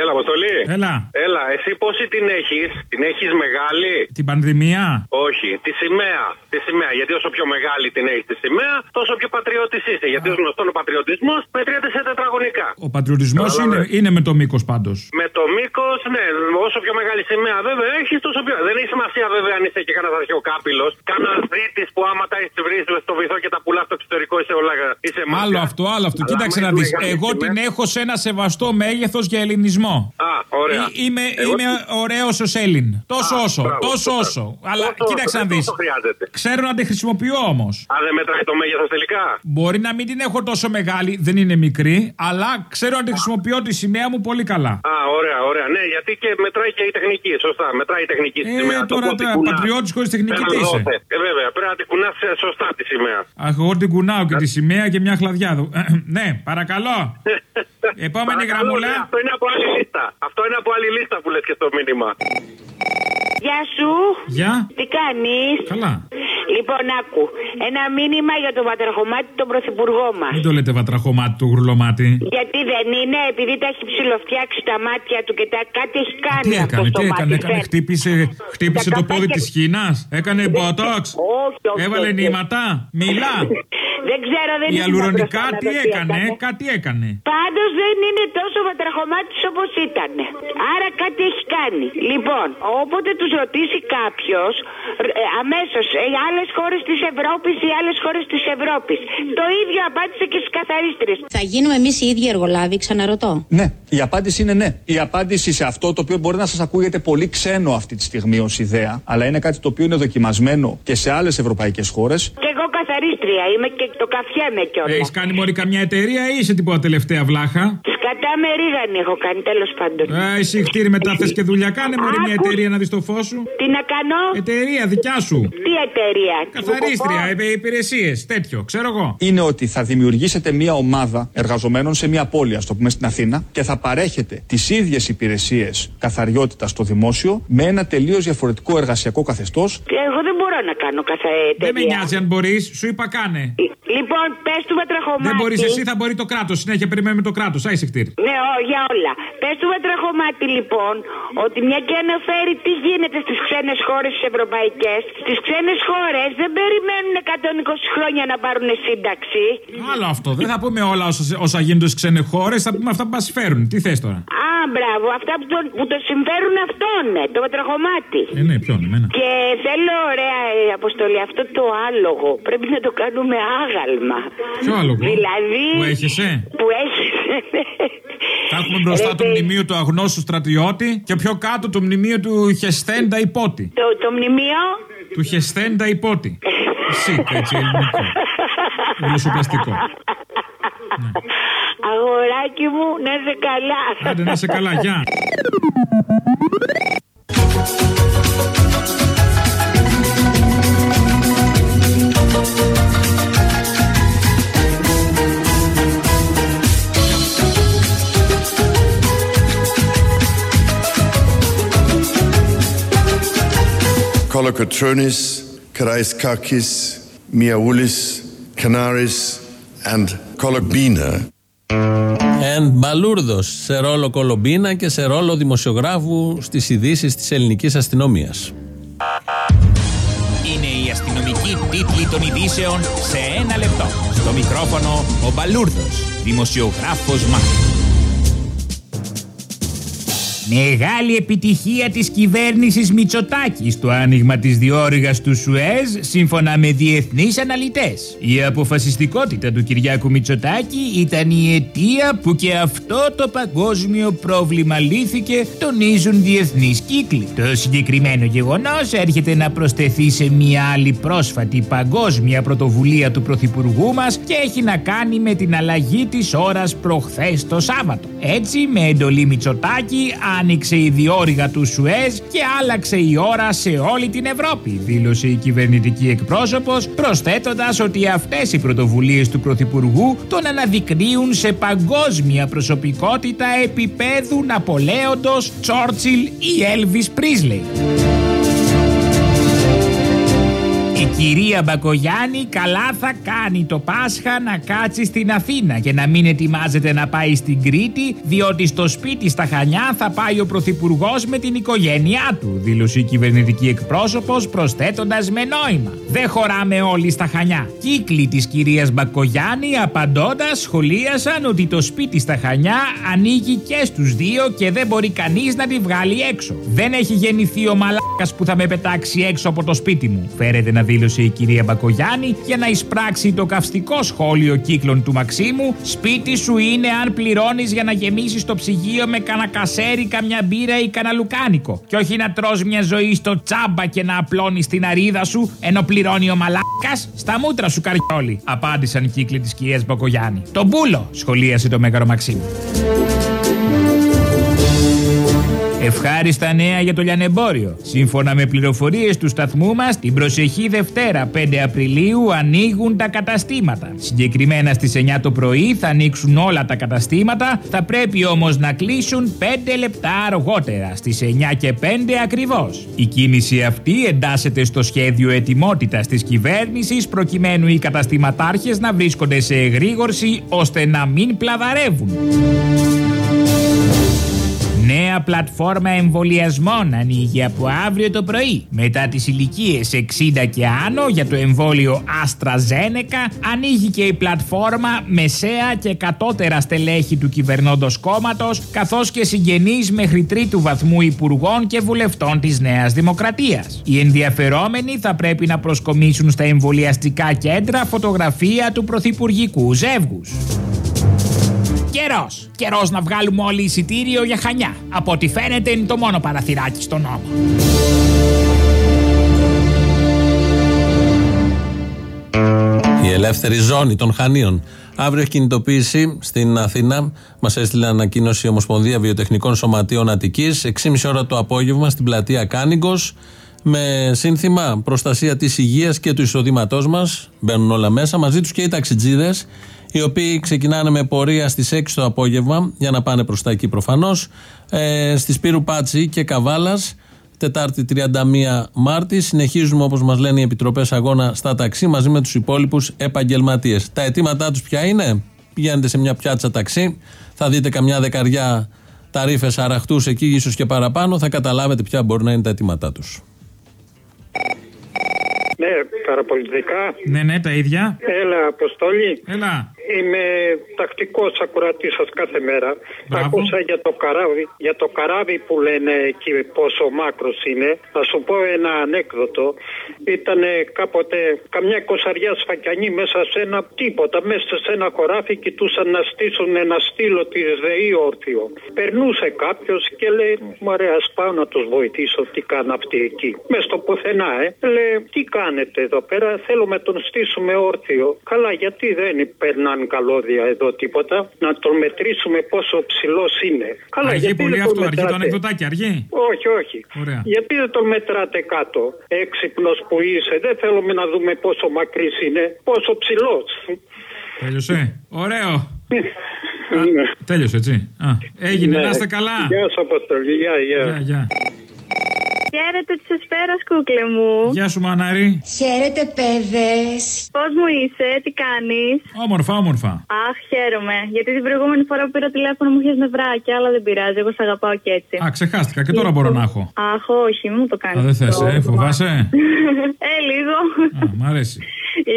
Έλα, Αποστολή. Έλα. Έλα, εσύ πόση την έχεις, την έχεις μεγάλη; Την πανδημία; Όχι, τη σημαία. Τη σημαία. Γιατί όσο πιο μεγάλη την έχεις τη σημαία, τόσο πιο πατριώτης είσαι. Γιατί ω γνωστόν ο πατριωτισμός μετριέται σε τετραγωνικά. Ο πατριωτισμός είναι, είναι με το μήκος πάντως. Με το μήκος, ναι, όσο πιο μεγάλη σημαία βέβαια έχεις, τόσο πιο. Δεν έχει σημασία βέβαια αν είσαι και κανένας αρχαιοκάπηλος. Κανένας δίτης που άμα τα έχεις βρει στο βυθό και τα πουλάς στο εξωτερικό είσαι όλα. Είσαι μάτια. Άλλο αυτό, άλλο αυτό. Αλλά Κοίταξε άμα να έχει δεις. μεγάλη Εγώ σημαία- την έχω σε ένα σεβαστό μέγεθος για ελληνισμό. Α, ωραία. Ή- Είμαι, Εγώ είμαι τι- ωραίος ως Έλλην. Τόσο Α, όσο. μπράβο, τόσο μπράβο. όσο. Αλλά Τόσο κοίταξε όσο, να δεν δεις. τόσο χρειάζεται. Ξέρω να τη χρησιμοποιώ όμως. Αν δεν μετράει το μέγεθος τελικά; Μπορεί να μην την έχω τόσο μεγάλη, δεν είναι μικρή, αλλά ξέρω να τη χρησιμοποιώ τη σημαία μου πολύ καλά. Α, ωραία, ωραία. Ναι, γιατί και μετράει και η τεχνική. Σωστά, μετράει η τεχνική στη Ε, σημαία. Το τώρα πότε τα κουνάς. πατριώτης χωρίς τεχνικής Πέρα τι είσαι. δόθε. Ε, βέβαια, πρέπει να την κουνάς σωστά τη σημαία. Αχ, εγώ την κουνάω και τη σημαία και μια χλαδιά. εδώ. ναι, παρακαλώ. Επόμενη Παρακαλώ, γραμμούλα. ναι, Αυτό είναι από άλλη λίστα. Αυτό είναι από άλλη λίστα που λες και στο μήνυμα. Γεια σου. Γεια. Τι κάνεις; Καλά. Λοιπόν, άκου. Ένα μήνυμα για τον πατραχωμάτι τον πρωθυπουργό μας. Μην το λέτε βατραχωμάτι το γουρλωμάτι. Γιατί δεν είναι, επειδή τα έχει ψηλοφτιάξει τα μάτια του και τα κάτι έχει κάνει Τι αυτό έκανε, στο τι μάτι. έκανε, έκανε, φέρνει. χτύπησε, χτύπησε Τα το πόδι καπάκια- της χίνας, έκανε μποτόξ, Όχι, όχι, έβαλε όχι. νήματα, μιλά. Δεν ξέρω, δεν Η ήμουν αλουρονικά μπροστά να τι δω έκανε, κάτι έκανε. Πάντως δεν είναι τόσο βατραχωμάτι όπως ήταν. Άρα κάτι έχει κάνει. Λοιπόν, όποτε τους ρωτήσει κάποιος, αμέσως οι άλλες χώρες της Ευρώπης ή άλλες χώρες της Ευρώπης. Το ίδιο απάντησε και στι καθαρίστρες. Θα γίνουμε εμείς οι ίδιοι εργολάβοι, ξαναρωτώ. Ναι, η απάντηση είναι ναι. Η απάντηση σε αυτό το οποίο μπορεί να σας ακούγεται πολύ ξένο αυτή τη στιγμή ως ιδέα, αλλά είναι κάτι το οποίο είναι δοκιμασμένο και σε άλλες ευρωπαϊκές χώρες. Και εγώ καθαρίστρια είμαι και το καφιέμαι κιόλα. Έχεις κάνει μόλι καμιά εταιρεία ή είσαι τίποτα τελευταία βλάχα; Σκατά με ρίγανη έχω κάνει τέλος πάντων. Ε, εσύ χτύρι μετά θες και δουλειά, κάνε μόλι μια εταιρεία να δεις το φως σου. Τι να κάνω, Εταιρεία δικιά σου. τι εταιρεία; Καθαρίστρια, υπηρεσίες, τέτοιο, ξέρω εγώ. Είναι ότι θα δημιουργήσετε μια ομάδα εργαζομένων σε μια πόλη, ας το πούμε στην Αθήνα, και θα παρέχετε τις ίδιες υπηρεσίες καθαριότητας στο δημόσιο με ένα τελείως διαφορετικό εργασιακό καθεστώς. Εγώ δεν μπορώ να κάνω καθα εταιρεία. Δεν με νοιάζει αν μπορείς, σου είπα κάνε. Λοιπόν, πες του Βατραχωμάτη. Δεν μπορείς εσύ, θα μπορεί το κράτος. Συνέχεια περιμένουμε το κράτος. Άισε κτήρ. Ναι, ό, για όλα. Πες του Βατραχωμάτη, λοιπόν, ότι μια και αναφέρει τι γίνεται στις ξένες χώρες τις ευρωπαϊκές. Στις ξένες χώρες δεν περιμένουν 120 χρόνια να πάρουν σύνταξη. Άλλο αυτό. Δεν θα πούμε όλα όσα, όσα γίνονται στις ξένες χώρες, θα πούμε αυτά που μας φέρουν. Τι θες τώρα; Α, μπράβο, αυτά που το, που το συμφέρουν αυτόν, ναι, το Βατραχωμάτη. Ε, ναι, ποιον, εμένα. Και θέλω, ωραία ε, αποστολή, αυτό το άλογο πρέπει να το κάνουμε άγαλμα. Ποιο άλογο; Δηλαδή. Που έχεσαι; Που έχεσαι. Θα έχουμε μπροστά Ρε, το παιδί. μνημείο του αγνώστου στρατιώτη και πιο κάτω το μνημείο του Χεσθέντα Υπότη. Το, το μνημείο; Του Χεσθέντα Υπότη. Σικ, έτσι, ελληνικό. Γλωσσοπλαστικό. Αγοράκι μου, να είσαι καλά. Άντε να σε καλά, γεια. Kolokotronis, Karaiskakis, Miaoulis, Canaris, and Kolokbina. Εν Μπαλούρδο σε ρόλο Κολομπίνα και σε ρόλο δημοσιογράφου στις ειδήσεις της ελληνικής αστυνομίας. Είναι η αστυνομική τίτλη των ειδήσεων σε ένα λεπτό. Στο μικρόφωνο ο Μπαλούρδος, δημοσιογράφος Μάρκος. Μεγάλη επιτυχία της κυβέρνησης Μητσοτάκης στο άνοιγμα της διόρυγας του Σουέζ σύμφωνα με διεθνείς αναλυτές. Η αποφασιστικότητα του Κυριάκου Μητσοτάκη ήταν η αιτία που και αυτό το παγκόσμιο πρόβλημα λύθηκε, τονίζουν διεθνείς κύκλοι. Το συγκεκριμένο γεγονός έρχεται να προσθεθεί σε μια άλλη πρόσφατη παγκόσμια πρωτοβουλία του Πρωθυπουργού μας και έχει να κάνει με την αλλαγή της ώρας προχθές το Σάββατο. Έτσι, με εντολή Μητσοτάκη, άνοιξε η διόρυγα του Σουέζ και άλλαξε η ώρα σε όλη την Ευρώπη, δήλωσε η κυβερνητική εκπρόσωπος, προσθέτοντας ότι αυτές οι πρωτοβουλίες του Πρωθυπουργού τον αναδεικνύουν σε παγκόσμια προσωπικότητα επίπεδου Ναπολέοντος, Τσόρτσιλ ή Έλβις Πρίσλεϊ. Η κυρία Μπακογιάννη καλά θα κάνει το Πάσχα να κάτσει στην Αθήνα και να μην ετοιμάζεται να πάει στην Κρήτη, διότι στο σπίτι στα Χανιά θα πάει ο Πρωθυπουργός με την οικογένειά του, δήλωσε η κυβερνητική εκπρόσωπος, προσθέτοντας με νόημα. Δεν χωράμε όλοι στα Χανιά. Κύκλοι της κυρίας Μπακογιάννη απαντώντας σχολίασαν ότι το σπίτι στα Χανιά ανοίγει και στους δύο και δεν μπορεί κανείς να τη βγάλει έξω. Δεν έχει γεννηθεί ο μαλάκας που θα με πετάξει έξω από το σπίτι μου, φέρεται να δήλωσε η κυρία Μπακογιάννη για να εισπράξει το καυστικό σχόλιο κύκλων του Μαξίμου. Σπίτι σου είναι αν πληρώνεις για να γεμίσεις το ψυγείο με κανένα κασέρι, καμιά μπύρα ή κανένα λουκάνικο. Και όχι να τρως μια ζωή στο τσάμπα και να απλώνεις την αρίδα σου ενώ πληρώνει ο μαλάκας. Στα μούτρα σου καριόλι, απάντησαν οι κύκλοι της κυρίας Μπακογιάννη. Το μπούλο, σχολίασε το μέγαρο Μαξίμου. Ευχάριστα νέα για το λιανεμπόριο. Σύμφωνα με πληροφορίες του σταθμού μας, την προσεχή Δευτέρα 5 Απριλίου ανοίγουν τα καταστήματα. Συγκεκριμένα στις 9 το πρωί θα ανοίξουν όλα τα καταστήματα, θα πρέπει όμως να κλείσουν 5 λεπτά αργότερα, στις 9 και 5 ακριβώς. Η κίνηση αυτή εντάσσεται στο σχέδιο ετοιμότητας της κυβέρνησης προκειμένου οι καταστηματάρχες να βρίσκονται σε εγρήγορση ώστε να μην πλαδαρεύουν. Νέα πλατφόρμα εμβολιασμών ανοίγει από αύριο το πρωί. Μετά τις ηλικίες 60 και άνω για το εμβόλιο AstraZeneca ανοίγει και η πλατφόρμα μεσαία και κατώτερα στελέχη του κυβερνώντος κόμματος καθώς και συγγενείς μέχρι τρίτου βαθμού υπουργών και βουλευτών της Νέας Δημοκρατίας. Οι ενδιαφερόμενοι θα πρέπει να προσκομίσουν στα εμβολιαστικά κέντρα φωτογραφία του πρωθυπουργικού ζεύγους. Καιρός. Καιρός να βγάλουμε όλοι εισιτήριο για χανιά. Από ό,τι φαίνεται είναι το μόνο παραθυράκι στον νόμο. Η ελεύθερη ζώνη των Χανίων. Αύριο έχει κινητοποίηση στην Αθήνα. Μας έστειλε ανακοίνωση η Ομοσπονδία Βιοτεχνικών Σωματείων Αττικής. 6,5 ώρα το απόγευμα στην πλατεία Κάνιγκος. Με σύνθημα προστασία της υγείας και του εισοδήματός μας. Μπαίνουν όλα μέσα. Μαζί τους και οι ταξιτζίδες οι οποίοι ξεκινάνε με πορεία στις 6 το απόγευμα για να πάνε προς τα εκεί προφανώς. Ε, στη Σπύρου Πάτσι και Καβάλας, Τετάρτη 31 Μάρτη. Συνεχίζουμε όπως μας λένε οι επιτροπές αγώνα στα ταξί μαζί με τους υπόλοιπους επαγγελματίες. Τα αιτήματά τους ποια είναι, πηγαίνετε σε μια πιάτσα ταξί, θα δείτε καμιά δεκαριά ταρήφε αραχτούς εκεί, ίσως και παραπάνω, θα καταλάβετε ποια μπορεί να είναι τα αιτήματά τους. Ναι, παραπολιτικά. Ναι, ναι, τα ίδια. Έλα, Αποστόλη. Έλα. Είμαι τακτικός ακουρατή σας κάθε μέρα. Ακούσα για το, καράβι, για το καράβι που λένε εκεί πόσο μάκρος είναι. Θα σου πω ένα ανέκδοτο. Ήταν κάποτε καμιά κοσαριά σφακιανή μέσα σε ένα τίποτα, μέσα σε ένα χωράφι. Κοιτούσαν να στήσουν ένα στήλο τη ΔΕΗ όρθιο. Περνούσε κάποιος και λέει: Μωρέ, ας πάω να τους βοηθήσω. Τι κάνουν αυτοί εκεί. Μες στο πουθενά, ε. Λέει: Τι κάνετε εδώ πέρα, θέλουμε τον στήσουμε όρθιο. Καλά, γιατί δεν περνάνε καλώδια εδώ τίποτα. Να τον μετρήσουμε πόσο ψηλός είναι. Καλά, Αργεί γιατί πολύ δεν αυτό, τον αργεί το μετράτε; ανεκδοτάκι, αργεί; Όχι, όχι. Ωραία. Γιατί δεν τον μετράτε κάτω. Έξυπνος που είσαι; Δεν θέλουμε να δούμε πόσο μακρύς είναι. Πόσο ψηλός. Τέλειωσε. Ωραίο. Α, τέλειωσε, έτσι. Α, έγινε, Ναι. να είστε καλά. Γεια σας, Αποστολή. Γεια, γεια. Γεια, γεια. Χαίρετε της Εσπέρα, κούκλε μου. Γεια σου, Μανάρη. Χαίρετε, παιδες. Πώς μου είσαι, τι κάνεις; Όμορφα, όμορφα. Αχ, χαίρομαι. Γιατί την προηγούμενη φορά που πήρα τηλέφωνο μου είχες νευράκια, αλλά δεν πειράζει. Εγώ σε αγαπάω και έτσι. Α, ξεχάστηκα και τώρα μπορώ να έχω. Αχ, όχι, μην μου το κάνεις. Α, δεν θες, ε, φοβάσαι; ε, λίγο. Α, μ' αρέσει.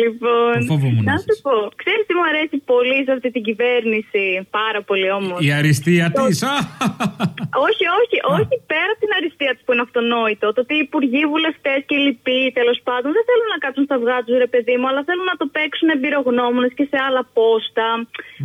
Λοιπόν, Το φόβο μου να να σου πω, ξέρεις τι μου αρέσει πολύ σε αυτή την κυβέρνηση. Πάρα πολύ όμως. Η αριστεία της. Όχι, όχι, όχι πέρα από την αριστεία της που είναι αυτονόητο. Το ότι οι υπουργοί, βουλευτές και οι λοιποί τέλος πάντων δεν θέλουν να κάτσουν στα αυγά τους, ρε παιδί μου, αλλά θέλουν να το παίξουν εμπειρογνώμονες και σε άλλα πόστα.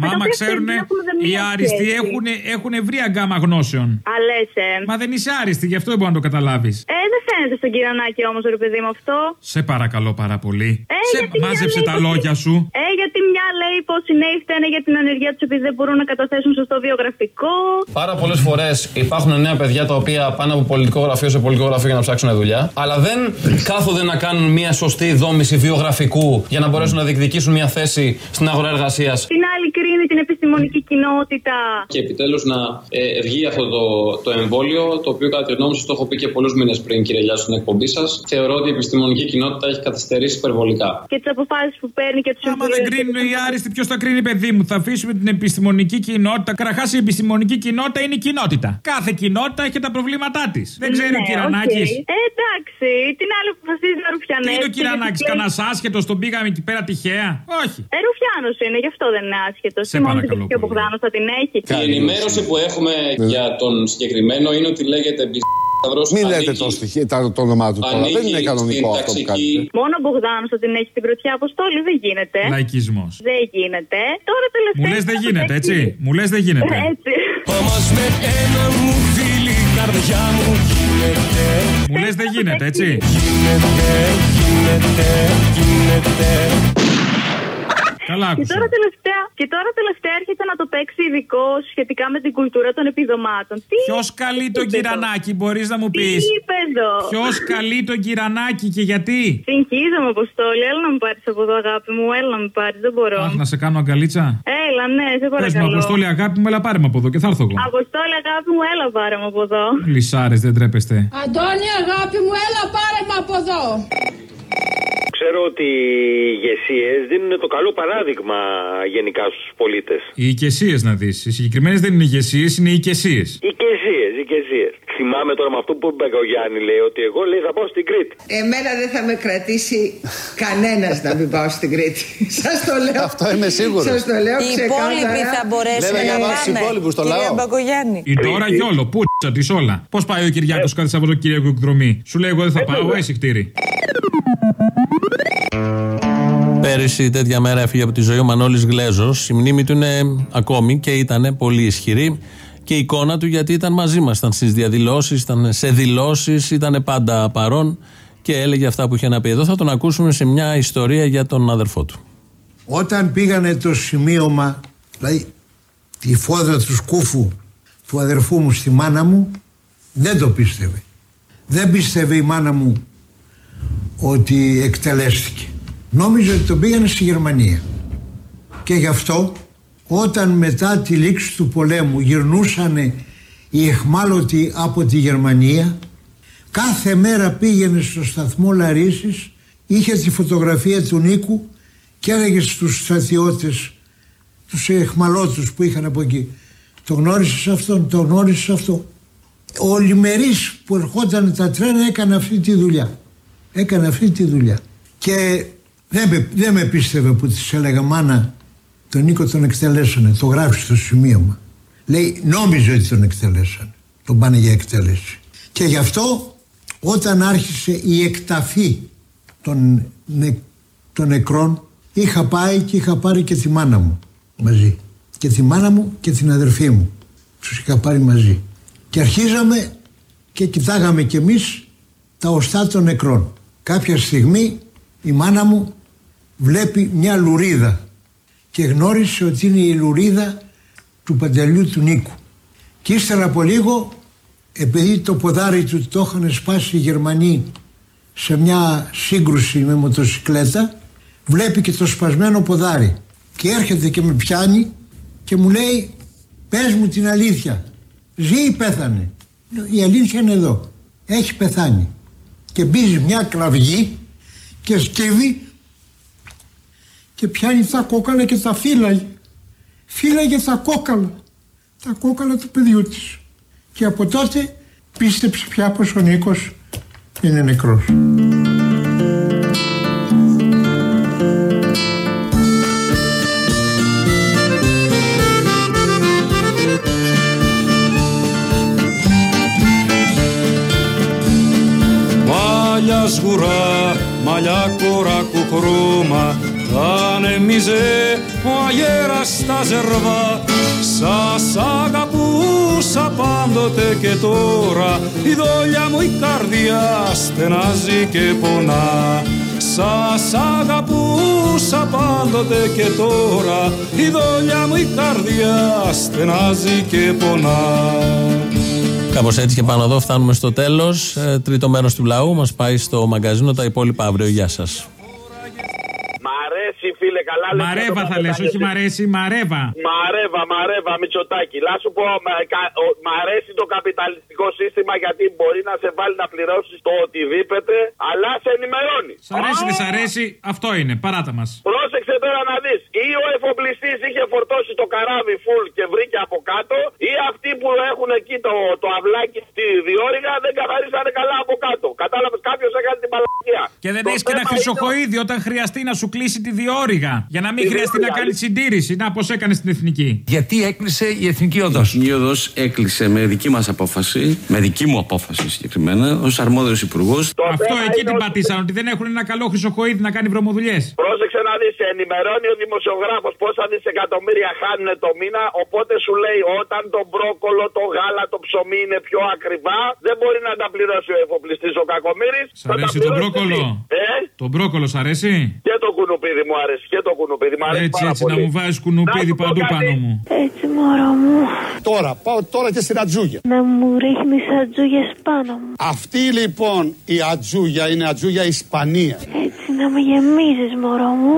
Με τα Μάμα οποία ξέρουν, δεν έχουμε οι μία άριστοι σχέση. έχουν, έχουν ευρία γκάμα γνώσεων. Α, λες, ε. Μα δεν είσαι άριστη, γι' αυτό δεν μπορεί να το καταλάβεις. Ε, δεν φαίνεται στον Κυρανάκη όμως, ρε παιδί μου αυτό. Σε παρακαλώ πάρα πολύ. Ε, Σε γιατί μια μάζεψε λέει τα πως- λόγια σου. Ε, γιατί μια λέει πως οι νέοι φταίνε για την ανεργία τους επειδή δεν μπορούν να καταθέσουν σωστό βιογραφικό. Πάρα πολλές φορές υπάρχουν νέα παιδιά τα οποία πάνε από πολιτικό γραφείο σε πολιτικό γραφείο για να ψάξουν δουλειά, αλλά δεν κάθονται να κάνουν μια σωστή δόμηση βιογραφικού για να μπορέσουν να διεκδικήσουν μια θέση στην αγορά εργασίας. Την άλλη κρίνει την επιστημονική κοινότητα. Και επιτέλους να ε, βγει αυτό το, το εμβόλιο, το οποίο κατά τη γνώμη σας το έχω πει και πολλούς μήνες πριν, κύριε Λιάσου, στην εκπομπή σας. Θεωρώ ότι η επιστημονική κοινότητα έχει καθυστερήσει υπερβολικά. Και τις αποφάσεις που παίρνει και τους Άμα δεν κρίνουν οι άριστοι, ποιος θα κρίνει, παιδί μου; Θα αφήσουμε την επιστημονική κοινότητα. Καταρχάς, η επιστημονική κοινότητα είναι η κοινότητα. Κάθε κοινότητα έχει τα προβλήματά της. Δεν ξέρει ο Ναι, Κυρανάκης. οκ. Ε, εντάξει, την άλλη που αποφασίζει να Τι ρουφιανέψει. είναι ο Κυρανάκης, κανένας άσχετος, τον πήγαμε εκεί πέρα τυχαία; Όχι. Ε, ρουφιάνος είναι, γι' αυτό δεν είναι άσχετος. Σε παρακαλώ Και ο Μπογδάνο θα την έχει. Η ενημέρωση που έχουμε για τον συγκεκριμένο είναι ότι λέγεται Μπισταύρος Μην λέτε το, στοιχείο, τα- το όνομά του τώρα. Δεν είναι κανονικό αυτό που κάνετε. Μόνο ο Μπογδάνο θα την έχει την πρωτιά αποστόλη, δεν γίνεται. Λαϊκισμός. Δεν γίνεται. Τώρα τελευταία. Μου λες δεν γίνεται, έτσι; Μου λες δεν γίνεται. Έτσι. Όμω με ένα μου φίλη η καρδιά μου γίνεται. Μου λες δεν γίνεται, έτσι; Γίνεται, γίνεται, γίνεται. Καλά Και άκουσα. τώρα, τελευταία, και τώρα τελευταία έρχεται να το παίξει ειδικό σχετικά με την κουλτούρα των επιδομάτων. Τι Ποιος καλεί τον Κυρανάκη, μπορείς να μου πεις; Τι είπε εδώ; Ποιος καλεί τον Κυρανάκη και γιατί; Συγχύζομαι, Αποστόλη. Έλα να με πάρεις από εδώ, αγάπη μου. Έλα να με πάρεις. Δεν μπορώ. Αχ, να σε κάνω αγκαλίτσα. Έλα, ναι, σε Πες μου, παρακαλώ. Αποστόλη, αγάπη μου, έλα πάρε με από εδώ και θα έρθω εγώ. Αποστόλη, αγάπη μου, έλα πάρε με από εδώ. Λυσάρες, δεν τρέπεστε. Αντώνη, αγάπη μου, έλα πάρε με από εδώ. Ξέρω ότι οι ηγεσίες δίνουν το καλό παράδειγμα γενικά στους πολίτες. Οι οικεσίες να δεις. Οι συγκεκριμένες δεν είναι ηγεσίες, είναι οι οικεσίες. Οικεσίες, οικεσίες. Θυμάμαι τώρα με αυτό που είπε ο Γιάννη, λέει ότι εγώ λέει θα πάω στην Κρήτη. Εμένα δεν θα με κρατήσει κανένας να μην πάω στην Κρήτη. Σας το λέω. Αυτό είμαι σίγουρος. Σας το λέω Οι ξεκάθαρα. υπόλοιποι θα μπορέσουν Βέβαια, να για να βάλεις πάνε. υπόλοιπους στο Κυρία λαό. Μπακογιάννη. Η τώρα γιόλο, πούτσα της όλα. Πώς πάει ο Κυριάκος κάθε Σαββατοκύριακο εκδρομή; Σου λέει εγώ δεν θα πάω, εσύ κτήρι. Πέρυσι τέτοια μέρα έφυγε από τη ζωή ο Μανώλης Γλέζος. Η μνήμη του είναι ακόμη και ήταν πολύ ισχυρή. Και η εικόνα του γιατί ήταν μαζί μας, ήταν στις διαδηλώσεις, ήταν σε δηλώσεις, ήταν πάντα παρόν και έλεγε αυτά που είχε να πει. Εδώ θα τον ακούσουμε σε μια ιστορία για τον αδερφό του. Όταν πήγανε το σημείωμα, δηλαδή τη φόδρα του σκούφου του αδερφού μου στη μάνα μου, δεν το πίστευε. Δεν πίστευε η μάνα μου ότι εκτελέστηκε. Νόμιζε ότι τον πήγανε στη Γερμανία. Και γι' αυτό όταν μετά τη λήξη του πολέμου γυρνούσαν οι εχμάλωτοι από τη Γερμανία κάθε μέρα πήγαινε στο σταθμό Λαρίσης είχε τη φωτογραφία του Νίκου και έλεγε στους στρατιώτες τους εχμαλώτους που είχαν από εκεί το γνώρισες αυτόν, το γνώρισες αυτό ο Λιμερής που ερχόταν τα τρένα έκανε αυτή τη δουλειά. Έκανε αυτή τη δουλειά. Και δεν με, δεν με πίστευε που της έλεγα μάνα τον Νίκο τον εκτελέσανε. Το γράφει στο σημείωμα. Λέει νόμιζε ότι τον εκτελέσανε. Τον πάνε για εκτέλεση. Και γι' αυτό όταν άρχισε η εκταφή των, νε, των νεκρών είχα πάει και είχα πάρει και τη μάνα μου μαζί. Και τη μάνα μου και την αδερφή μου. Τους είχα πάρει μαζί. Και αρχίζαμε και κοιτάγαμε κι εμείς τα οστά των νεκρών. Κάποια στιγμή η μάνα μου βλέπει μια λουρίδα και γνώρισε ότι είναι η λουρίδα του παντελιού του Νίκου. Και ύστερα από λίγο, επειδή το ποδάρι του το είχαν σπάσει οι Γερμανοί σε μια σύγκρουση με μοτοσυκλέτα, βλέπει και το σπασμένο ποδάρι. Και έρχεται και με πιάνει και μου λέει, πες μου την αλήθεια, ζει ή πέθανε; Η αλήθεια είναι εδώ, έχει πεθάνει. Και μπίζει μια κραυγή και σκύβει και πιάνει τα κόκαλα και τα φύλαγε. Φύλαγε τα κόκαλα. Τα κόκαλα του παιδιού της. Και από τότε πίστεψε πια πως ο Νίκος είναι νεκρός. Μαλλιά σγουρά, μαλλιά κοράκου χρώμα Ανέμιζε ο αγέρας στα ζερβά Σας αγαπούσα πάντοτε και τώρα Η δόλια μου η καρδιά στενάζει και πονά Σας αγαπούσα πάντοτε και τώρα Η δόλια μου η καρδιά στενάζει και πονά Κάπως έτσι και πάνω εδώ φτάνουμε στο τέλος. τρίτο μέρος του λαού μας πάει στο μαγκαζίνο. Τα υπόλοιπα αύριο. Γεια σας. Μ' αρέσει, φίλε, καλά λες Μαρέβα το θα λες, παπαγιώτη. όχι μαρέσει, μαρέβα. Μαρέβα, μαρέβα, Μητσοτάκη. Να σου πω, μ' κα- ο- μ' αρέσει το καπιταλιστικό σύστημα γιατί μπορεί να σε βάλει να πληρώσεις το οτιδήποτε, αλλά σε ενημερώνει. Σ' αρέσει, δεν σ' αρέσει, αυτό είναι. Παράτα μας. Πρόσεξε τώρα να δεις. Ή ο εφοπλιστής είχε φορτώσει το καράβι full και βρήκε από κάτω, ή αυτοί που έχουν εκεί το, το αυλάκι στη διόρυγα δεν καθαρίσανε καλά από κάτω. Κατάλαβες, κάποιος έκανε την παλακία. Και δεν Το έχει και ένα θέμα χρυσοχοίδι όταν χρειαστεί να σου κλείσει τη διόρυγα. Για να μην Τη χρειαστεί να διόρυγα, κάνει συντήρηση. Να, πώς έκανε στην εθνική; Γιατί έκλεισε η Εθνική Οδός. Η Εθνική Οδός έκλεισε με δική μας απόφαση, με δική μου απόφαση συγκεκριμένα, ως αρμόδιος υπουργός. Αυτό εκεί την πατήσαν, ότι δεν έχουν ένα καλό χρυσοχοίδι να κάνει βρωμοδουλειές. Πρόσεξε να δεις, ενημερώνει ο δημοσιογράφος πόσα δισεκατομμύρια χάνουν το μήνα. Οπότε σου λέει όταν το μπρόκολο, το γάλα, το ψωμί είναι πιο ακριβά, δεν μπορεί να τα πληρώσει ο εφοπλιστής ο Κακομήρη. Σ' αρέσει το μπρόκολο; Ε, Το μπρόκολο σ' αρέσει; και το κουνουπίδι μου αρέσει. Και το κουνουπίδι μου αρέσει. Έτσι, πάρα έτσι, να πολύ. μου βάζεις κουνουπίδι Να σου πω παντού κάτι. πάνω μου. Έτσι μωρό μου Τώρα, πάω τώρα και στην ατζούγια. Να μου ρίχνεις ατζούγες πάνω μου Αυτή λοιπόν η ατζούγια είναι ατζούγια Ισπανίας. Έτσι να με γεμίζεις μωρό μου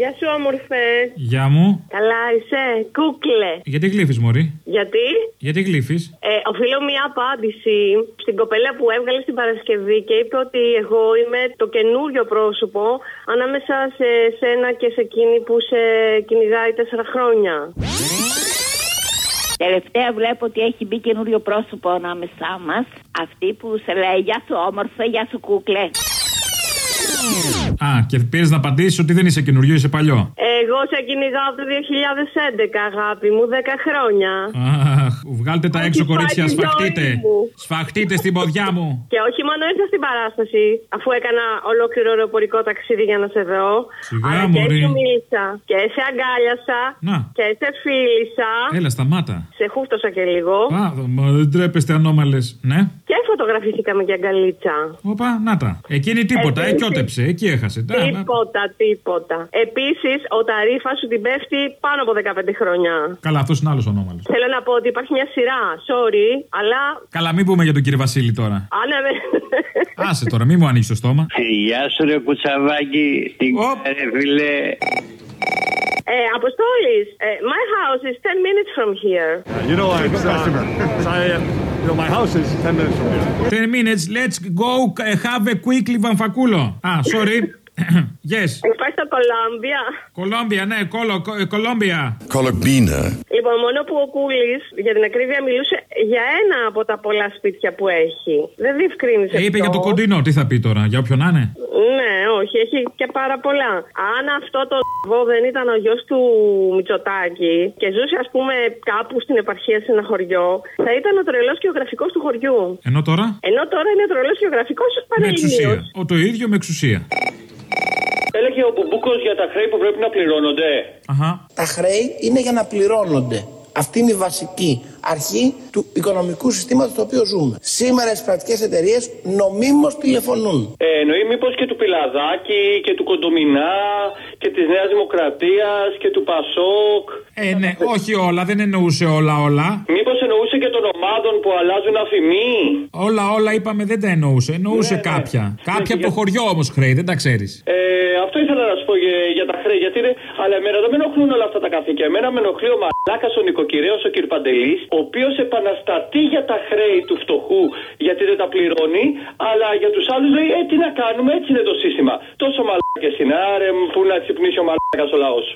Γεια σου, όμορφε. Γεια μου. Καλά είσαι, κούκλε. Γιατί γλύφεις, Μωρή; Γιατί; Γιατί γλύφεις; Ε, οφείλω μια απάντηση στην κοπέλα που έβγαλε στην Παρασκευή και είπε ότι εγώ είμαι το καινούριο πρόσωπο ανάμεσα σε σένα και σε εκείνη που σε κυνηγάει τέσσερα χρόνια. Τελευταία βλέπω ότι έχει μπει καινούριο πρόσωπο ανάμεσά μας. Αυτή που σε λέει Γεια σου, όμορφε, γεια σου, κούκλε. Α, και πήρες να απαντήσεις ότι δεν είσαι καινούριο, είσαι παλιό. Εγώ σε κυνηγάω από το 2011, αγάπη μου, 10 χρόνια. Αχ, βγάλτε τα έξω, πάει κορίτσια, τη ζωή σφαχτείτε. μου. Σφαχτείτε στην ποδιά μου. Και όχι μόνο ήρθα στην παράσταση, αφού έκανα ολόκληρο αεροπορικό ταξίδι για να σε δω. Σιγά, αλλά και μωρή. σου μίλησα. Και σε αγκάλιασα. Να. Και σε φίλησα. Έλα, σταμάτα. Σε χούφτωσα και λίγο. Α, μα δεν τρέπεστε ανώμαλες. Ναι. Και φωτογραφηθήκαμε για αγκαλίτσα. Όπα, να τα. Εκείνη τίποτα, Επίσης- εκιώτεψε, εκεί έχασε. Τα, να- Τίποτα, τίποτα. Επίσης, ο Ταρίφα σου την πέφτει πάνω από 15 χρόνια. Καλά, αυτός είναι άλλος ονόμαλος. Θέλω να πω ότι υπάρχει μια σειρά. Sorry, αλλά. Καλά, μην πούμε για τον κύριο Βασίλη τώρα. Α, ναι, ναι. Άσε τώρα, μην μου ανοίξεις το στόμα. Γεια σου ρε κουτσαβάκι, την ρε φίλε. Uh, Apostolis, uh, my house is 10 minutes from here. Uh, you know, I'm a customer. I, uh, you know, my house is 10 minutes from here. 10 minutes. Let's go eh, have a quick Livanfacoulo. Ah, sorry. yes. If I Κολόμπια. Κολόμπια, ναι, κόλο, κο- ε, Κολόμπια. Kologbina, Λοιπόν, μόνο που ο Κούλης, για την ακρίβεια, μιλούσε για ένα από τα πολλά σπίτια που έχει. Δεν διευκρίνησε. Ε, είπε ποιο. για το κοντινό, τι θα πει τώρα, για όποιον να είναι; Ναι, όχι, έχει και πάρα πολλά. Αν αυτό το βό δεν ήταν ο γιος του Μητσοτάκη και ζούσε, ας πούμε, κάπου στην επαρχία σε ένα χωριό, θα ήταν ο τρελός γεωγραφικός του χωριού. Ενώ τώρα; Ενώ τώρα είναι τρελός γεωγραφικός Με πανελληνίος. εξουσία. Ο το ίδιο με εξουσία. Έλεγε ο Μπουμπούκος για τα χρέη που πρέπει να πληρώνονται. Αχα. Τα χρέη είναι για να πληρώνονται. Αυτή είναι η βασική αρχή του οικονομικού συστήματος στο οποίο ζούμε. Σήμερα οι κρατικές εταιρείες νομίμως τηλεφωνούν. Ε, εννοεί μήπως και του Πιλαδάκη και του Κοντομινά και της Νέας Δημοκρατίας και του Πασόκ. Ε, ναι, όχι όλα, δεν εννοούσε όλα όλα. Μήπως εννοούσε και των ομάδων που αλλάζουν αφημί; Όλα, όλα είπαμε δεν τα εννοούσε. Εννοούσε Ναι, ναι. κάποια. Ναι, Κάποια και από το για- χωριό όμως χρέη, δεν τα ξέρεις. Ε, αυτό ήθελα να σου πω για, για τα χρέη. Γιατί είναι, αλλά εμένα δεν με ενοχλούν όλα αυτά τα καθήκια. Εμένα με ενοχλεί ο μαλάκας ο νοικοκυρέο ο κ. Παντελής, ο οποίος επαναστατεί για τα χρέη του φτωχού γιατί δεν τα πληρώνει, αλλά για τους άλλους λέει: Ε, τι να κάνουμε, έτσι είναι το σύστημα. Τόσο μαλάκες είναι, άρε, που να ξυπνήσει ο μαλάκας ο λαός.